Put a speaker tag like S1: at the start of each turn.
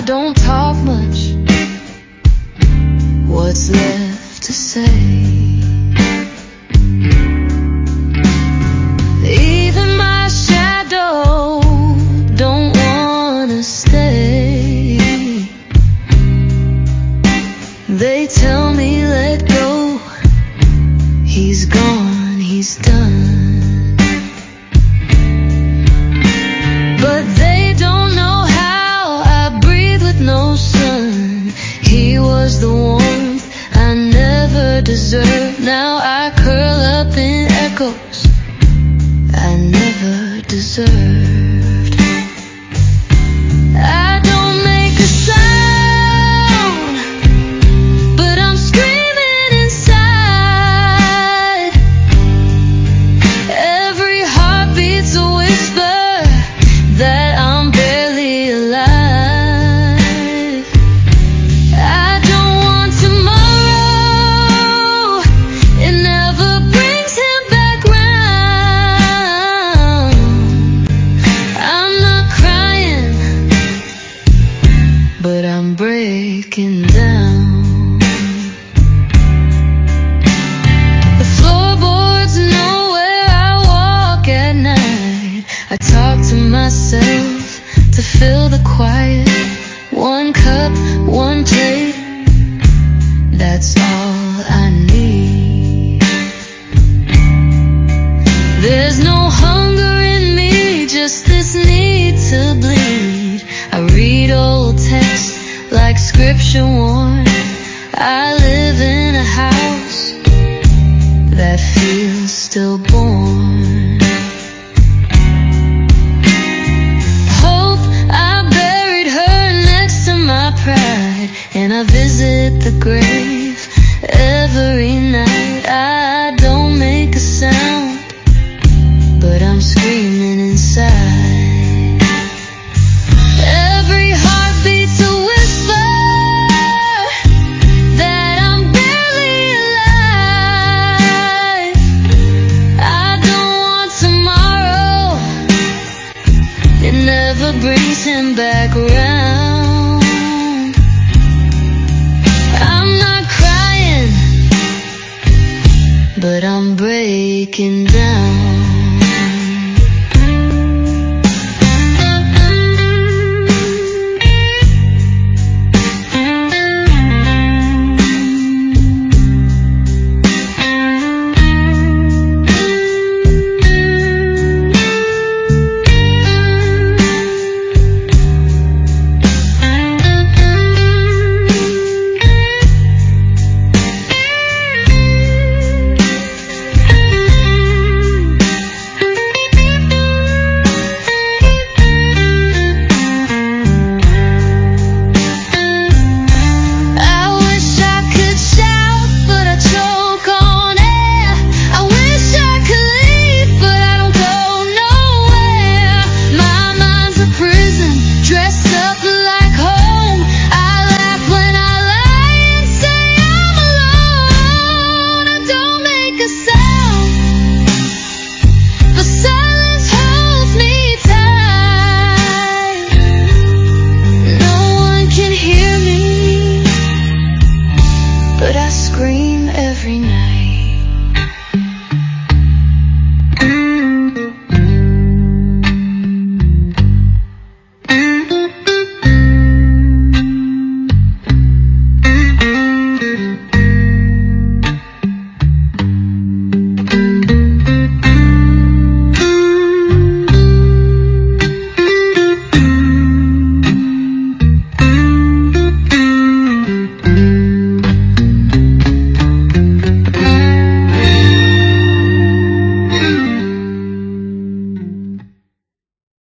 S1: I don't talk much. What's left to say? They tell me let go. He's gone, he's done. answer the quiet. One cup, one plate. That's all I need. There's no hunger in me, just this need to bleed. I read old texts like scripture warns. I live in a house.